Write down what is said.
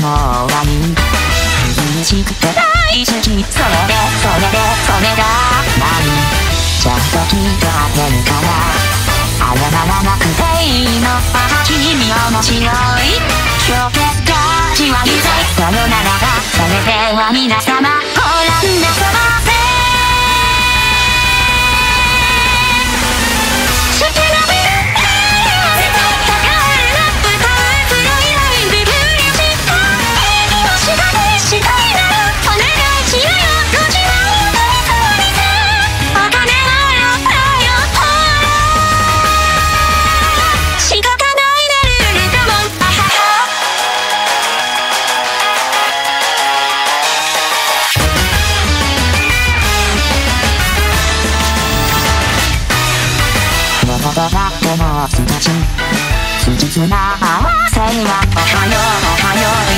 の終わ厳しくて大好きそれでそれでそれが何ちょっと聞いてあげるから謝らなくていいのあ君面白い今日結果じわりでさよならがそれでは皆様とだってもうす。つじつま合わせにはおはようおはよう